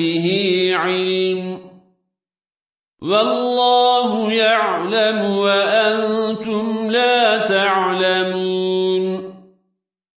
به علم. والله يعلم وأنتم لا تعلمون.